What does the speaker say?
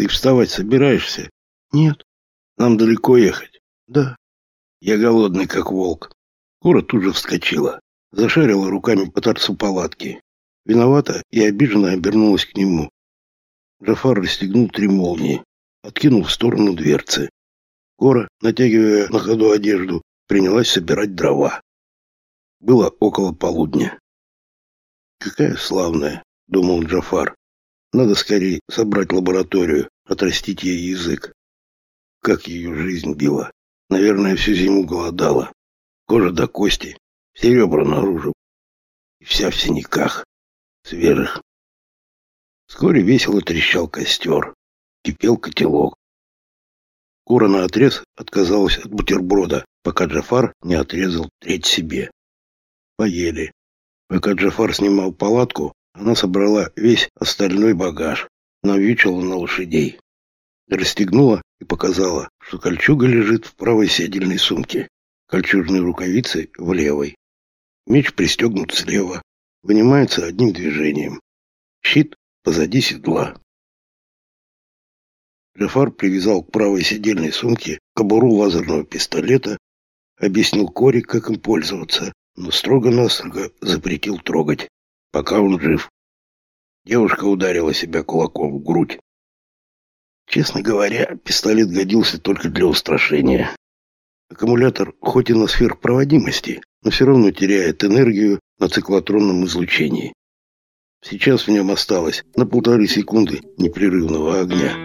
Ты вставать собираешься? Нет. Нам далеко ехать? Да. Я голодный, как волк. Кора тут же вскочила, зашарила руками по торцу палатки. Виновата и обиженно обернулась к нему. Джафар расстегнул три молнии, откинул в сторону дверцы. Кора, натягивая на ходу одежду, принялась собирать дрова. Было около полудня. «Какая славная!» — думал Джафар. «Надо скорее собрать лабораторию, отрастить ей язык. Как ее жизнь била. Наверное, всю зиму голодала. Кожа до кости, все ребра наружу. И вся в синяках, свежих. Вскоре весело трещал костер. Кипел котелок. Кура наотрез отказалась от бутерброда, пока Джафар не отрезал треть себе. Поели. Пока Джафар снимал палатку, она собрала весь остальной багаж, навьючила на лошадей. Расстегнула и показала, что кольчуга лежит в правой седельной сумке, кольчужные рукавицы в левой. Меч пристегнут слева, вынимается одним движением. Щит позади седла. Джафар привязал к правой седельной сумке кобуру лазерного пистолета, объяснил Кори, как им пользоваться, но строго-настрого запретил трогать, пока он жив. Девушка ударила себя кулаком в грудь. Честно говоря, пистолет годился только для устрашения. Аккумулятор хоть и на сверхпроводимости, но все равно теряет энергию на циклотронном излучении. Сейчас в нем осталось на полторы секунды непрерывного огня.